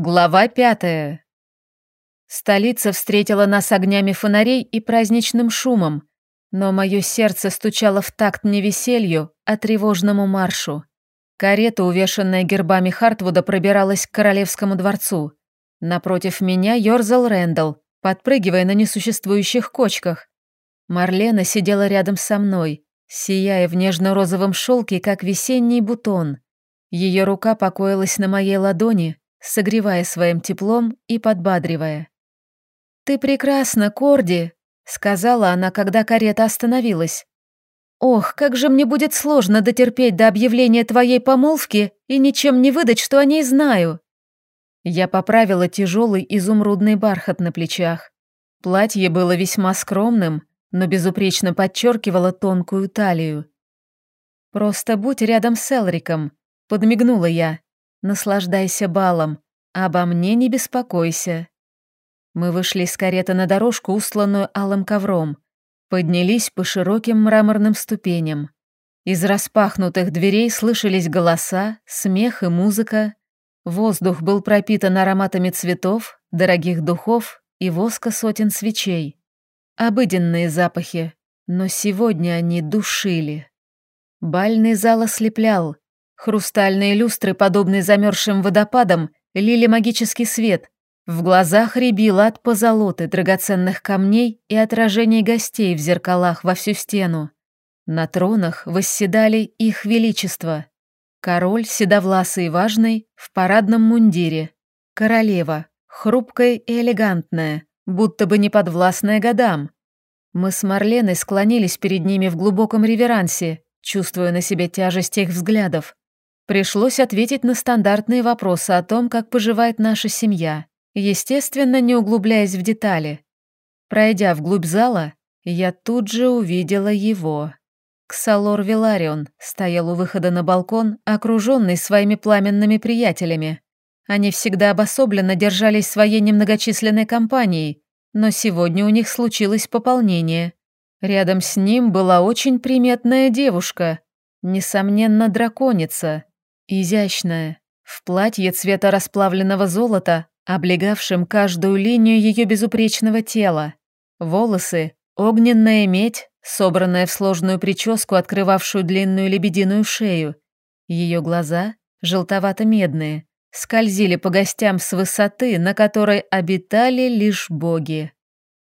Глава пятая. Столица встретила нас огнями фонарей и праздничным шумом, но мое сердце стучало в такт не веселью, а тревожному маршу. Карета, увешанная гербами Хартвуда, пробиралась к королевскому дворцу. Напротив меня ерзал Рэндалл, подпрыгивая на несуществующих кочках. Марлена сидела рядом со мной, сияя в нежно-розовом шелке, как весенний бутон. Ее рука покоилась на моей ладони, согревая своим теплом и подбадривая. «Ты прекрасна, Корди», — сказала она, когда карета остановилась. «Ох, как же мне будет сложно дотерпеть до объявления твоей помолвки и ничем не выдать, что о ней знаю». Я поправила тяжелый изумрудный бархат на плечах. Платье было весьма скромным, но безупречно подчеркивало тонкую талию. «Просто будь рядом с Элриком», — подмигнула я. Наслаждайся балом, обо мне не беспокойся. Мы вышли из кареты на дорожку, устланную алым ковром, поднялись по широким мраморным ступеням. Из распахнутых дверей слышались голоса, смех и музыка. Воздух был пропитан ароматами цветов, дорогих духов и воска сотен свечей. Обыденные запахи, но сегодня они душили. Бальный зал ослеплял, Хрустальные люстры, подобные замерзшим водопадам, лили магический свет. В глазах рябило от позолоты, драгоценных камней и отражений гостей в зеркалах во всю стену. На тронах восседали их величество. Король, седовласый и важный, в парадном мундире. Королева, хрупкая и элегантная, будто бы не подвластная годам. Мы с Марленой склонились перед ними в глубоком реверансе, чувствуя на себе тяжесть их взглядов. Пришлось ответить на стандартные вопросы о том, как поживает наша семья, естественно, не углубляясь в детали. Пройдя вглубь зала, я тут же увидела его. Ксалор Виларион стоял у выхода на балкон, окруженный своими пламенными приятелями. Они всегда обособленно держались своей немногочисленной компанией, но сегодня у них случилось пополнение. Рядом с ним была очень приметная девушка, несомненно, драконица. Изящная, в платье цвета расплавленного золота, облегавшем каждую линию ее безупречного тела. Волосы, огненная медь, собранная в сложную прическу, открывавшую длинную лебединую шею. Ее глаза, желтовато-медные, скользили по гостям с высоты, на которой обитали лишь боги.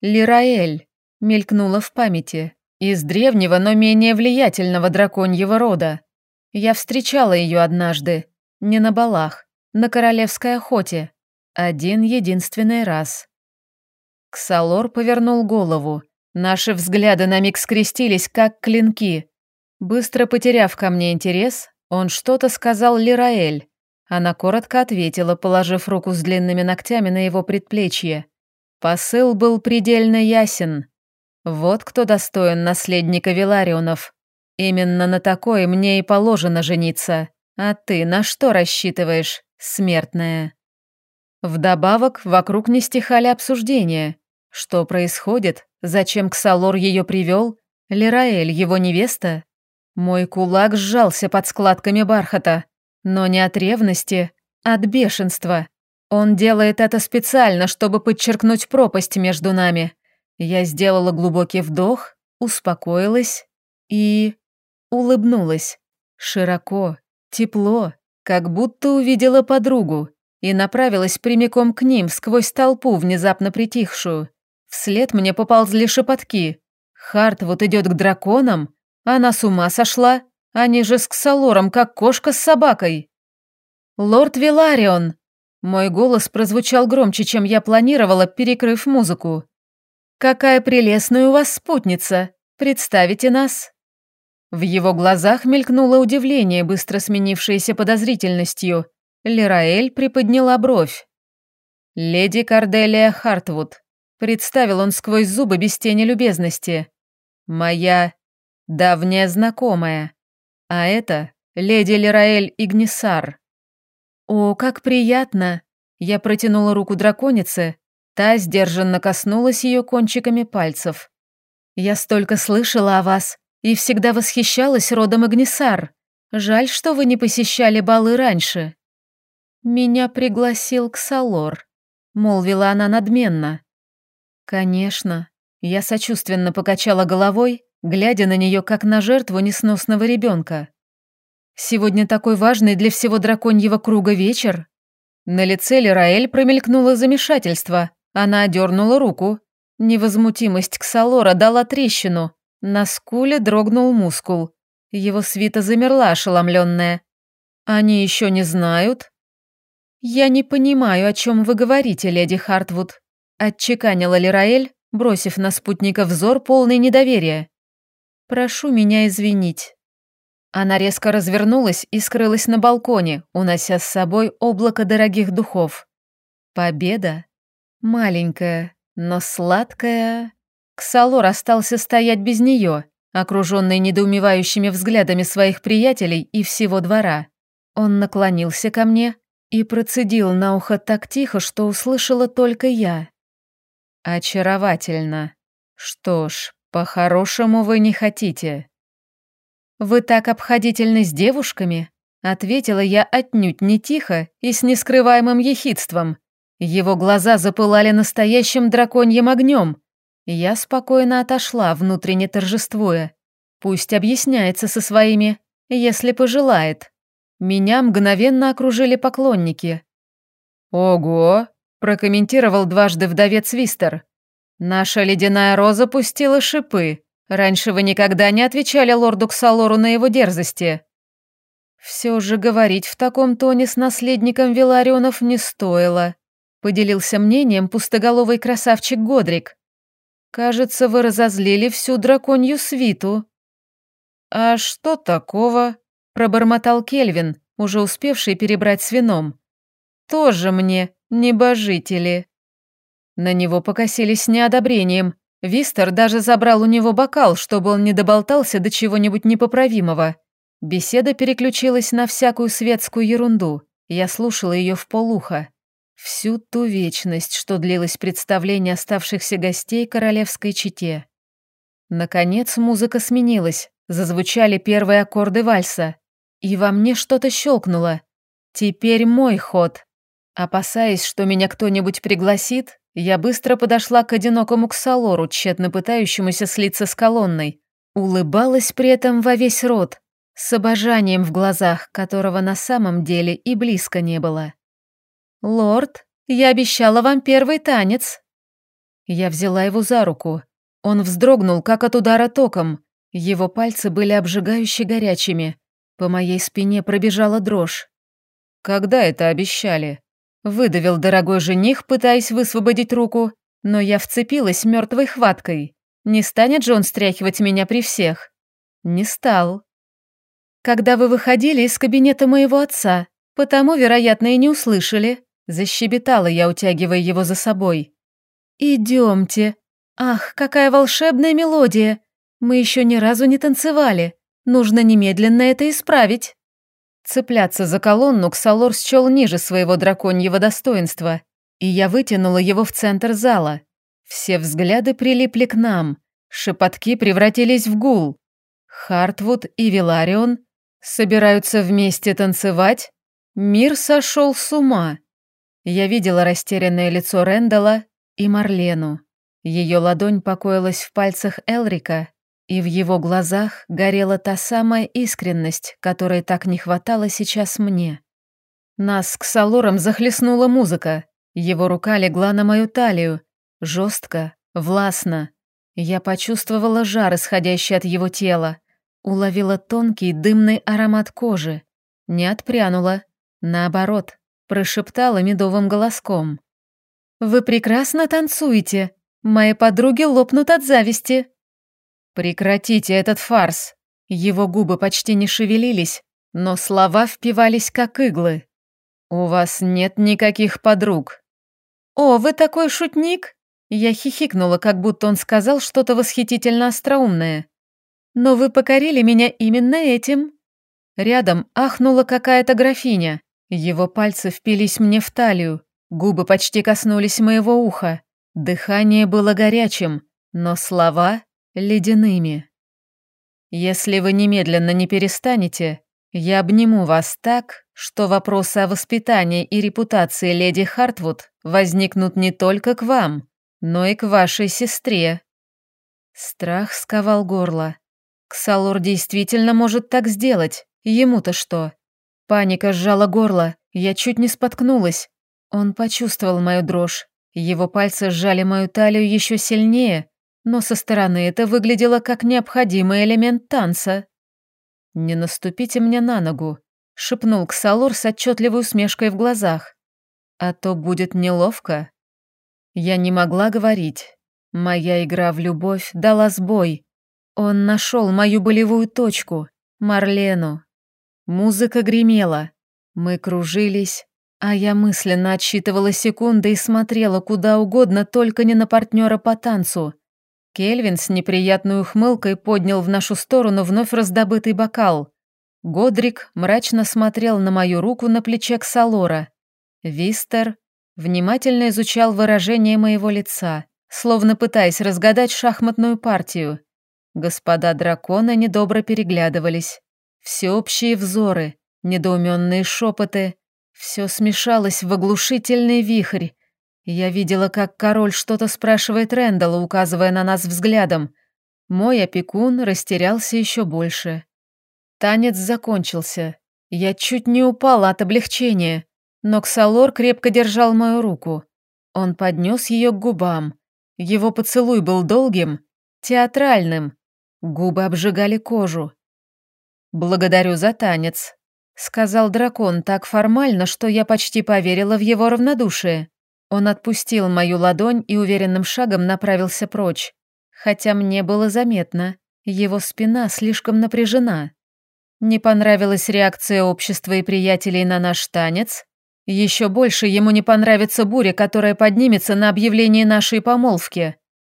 Лираэль мелькнула в памяти, из древнего, но менее влиятельного драконьего рода. Я встречала ее однажды, не на балах, на королевской охоте, один единственный раз. Ксалор повернул голову. Наши взгляды на миг скрестились, как клинки. Быстро потеряв ко мне интерес, он что-то сказал Лираэль. Она коротко ответила, положив руку с длинными ногтями на его предплечье. Посыл был предельно ясен. Вот кто достоин наследника Виларионов. Именно на такой мне и положено жениться. А ты на что рассчитываешь, смертная? Вдобавок, вокруг не стихали обсуждения. Что происходит? Зачем Ксалор ее привел? Лираэль, его невеста? Мой кулак сжался под складками бархата. Но не от ревности, от бешенства. Он делает это специально, чтобы подчеркнуть пропасть между нами. Я сделала глубокий вдох, успокоилась и... Улыбнулась. Широко, тепло, как будто увидела подругу, и направилась прямиком к ним сквозь толпу, внезапно притихшую. Вслед мне поползли шепотки. Харт вот идет к драконам? Она с ума сошла? Они же с Ксалором, как кошка с собакой. «Лорд Виларион!» Мой голос прозвучал громче, чем я планировала, перекрыв музыку. «Какая прелестная у вас спутница! Представите нас!» В его глазах мелькнуло удивление, быстро сменившееся подозрительностью. Лираэль приподняла бровь. «Леди Карделия Хартвуд», — представил он сквозь зубы без тени любезности. «Моя давняя знакомая. А это леди Лираэль Игнисар». «О, как приятно!» Я протянула руку драконице, та сдержанно коснулась ее кончиками пальцев. «Я столько слышала о вас, и всегда восхищалась родом Агнесар. Жаль, что вы не посещали балы раньше». «Меня пригласил Ксалор», — молвила она надменно. «Конечно». Я сочувственно покачала головой, глядя на нее как на жертву несносного ребенка. «Сегодня такой важный для всего драконьего круга вечер». На лице Лираэль промелькнуло замешательство. Она одернула руку. Невозмутимость Ксалора дала трещину. На скуле дрогнул мускул. Его свита замерла, ошеломленная. «Они еще не знают?» «Я не понимаю, о чем вы говорите, леди Хартвуд», отчеканила Лираэль, бросив на спутника взор полный недоверия. «Прошу меня извинить». Она резко развернулась и скрылась на балконе, унося с собой облако дорогих духов. Победа. Маленькая, но сладкая. Ксалор остался стоять без нее, окруженный недоумевающими взглядами своих приятелей и всего двора. Он наклонился ко мне и процедил на ухо так тихо, что услышала только я. «Очаровательно. Что ж, по-хорошему вы не хотите». «Вы так обходительны с девушками?» Ответила я отнюдь не тихо и с нескрываемым ехидством. Его глаза запылали настоящим драконьим огнем. Я спокойно отошла, внутренне торжествуя. Пусть объясняется со своими, если пожелает. Меня мгновенно окружили поклонники. «Ого!» – прокомментировал дважды вдовец Вистер. «Наша ледяная роза пустила шипы. Раньше вы никогда не отвечали лорду Ксалору на его дерзости». «Все же говорить в таком тоне с наследником Виларионов не стоило», – поделился мнением пустоголовый красавчик Годрик. «Кажется, вы разозлили всю драконью свиту». «А что такого?» – пробормотал Кельвин, уже успевший перебрать с вином. «Тоже мне, небожители». На него покосились неодобрением. Вистер даже забрал у него бокал, чтобы он не доболтался до чего-нибудь непоправимого. Беседа переключилась на всякую светскую ерунду. Я слушала ее в полухо. Всю ту вечность, что длилось представление оставшихся гостей королевской чете. Наконец музыка сменилась, зазвучали первые аккорды вальса. И во мне что-то щелкнуло. Теперь мой ход. Опасаясь, что меня кто-нибудь пригласит, я быстро подошла к одинокому ксалору, тщетно пытающемуся слиться с колонной. Улыбалась при этом во весь рот, с обожанием в глазах, которого на самом деле и близко не было. «Лорд, я обещала вам первый танец». Я взяла его за руку. Он вздрогнул, как от удара током. Его пальцы были обжигающе горячими. По моей спине пробежала дрожь. «Когда это обещали?» Выдавил дорогой жених, пытаясь высвободить руку, но я вцепилась мертвой хваткой. Не станет же он стряхивать меня при всех? Не стал. Когда вы выходили из кабинета моего отца, потому, вероятно, и не услышали, защебетала я, утягивая его за собой. Идемте. Ах, какая волшебная мелодия! Мы еще ни разу не танцевали. Нужно немедленно это исправить. Цепляться за колонну Ксалор счел ниже своего драконьего достоинства, и я вытянула его в центр зала. Все взгляды прилипли к нам, шепотки превратились в гул. Хартвуд и Виларион собираются вместе танцевать? Мир сошел с ума. Я видела растерянное лицо Рэндала и Марлену. Ее ладонь покоилась в пальцах Элрика, и в его глазах горела та самая искренность, которой так не хватало сейчас мне. Нас с Ксалором захлестнула музыка. Его рука легла на мою талию. Жестко, властно. Я почувствовала жар, исходящий от его тела. Уловила тонкий дымный аромат кожи. Не отпрянула. Наоборот, прошептала медовым голоском. «Вы прекрасно танцуете. Мои подруги лопнут от зависти». «Прекратите этот фарс!» Его губы почти не шевелились, но слова впивались как иглы. «У вас нет никаких подруг». «О, вы такой шутник!» Я хихикнула, как будто он сказал что-то восхитительно остроумное. «Но вы покорили меня именно этим». Рядом ахнула какая-то графиня. Его пальцы впились мне в талию, губы почти коснулись моего уха. Дыхание было горячим, но слова ледяными. «Если вы немедленно не перестанете, Я обниму вас так, что вопросы о воспитании и репутации леди Хартвуд возникнут не только к вам, но и к вашей сестре». Страх сковал горло. Ксалор действительно может так сделать. Ему-то что? Паника сжала горло, я чуть не споткнулась. Он почувствовал мою дрожь. Его пальцы сжали мою талию еще сильнее, но со стороны это выглядело как необходимый элемент танца. «Не наступите мне на ногу», — шепнул Ксалор с отчетливой усмешкой в глазах. «А то будет неловко». Я не могла говорить. Моя игра в любовь дала сбой. Он нашел мою болевую точку, Марлену. Музыка гремела. Мы кружились, а я мысленно отсчитывала секунды и смотрела куда угодно, только не на партнера по танцу. Кельвин с неприятной ухмылкой поднял в нашу сторону вновь раздобытый бокал. Годрик мрачно смотрел на мою руку на плече Ксалора. Вистер внимательно изучал выражение моего лица, словно пытаясь разгадать шахматную партию. Господа дракона недобро переглядывались. Всеобщие взоры, недоуменные шепоты. Все смешалось в оглушительный вихрь, я видела, как король что-то спрашивает Рэндала, указывая на нас взглядом. Мой опекун растерялся еще больше. Танец закончился. Я чуть не упала от облегчения, но Ксалор крепко держал мою руку. Он поднес ее к губам. Его поцелуй был долгим, театральным. Губы обжигали кожу. «Благодарю за танец», — сказал дракон так формально, что я почти поверила в его равнодушие. Он отпустил мою ладонь и уверенным шагом направился прочь, хотя мне было заметно, его спина слишком напряжена. Не понравилась реакция общества и приятелей на наш танец? Еще больше ему не понравится буря, которая поднимется на объявление нашей помолвки.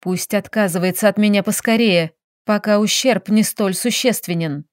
Пусть отказывается от меня поскорее, пока ущерб не столь существенен.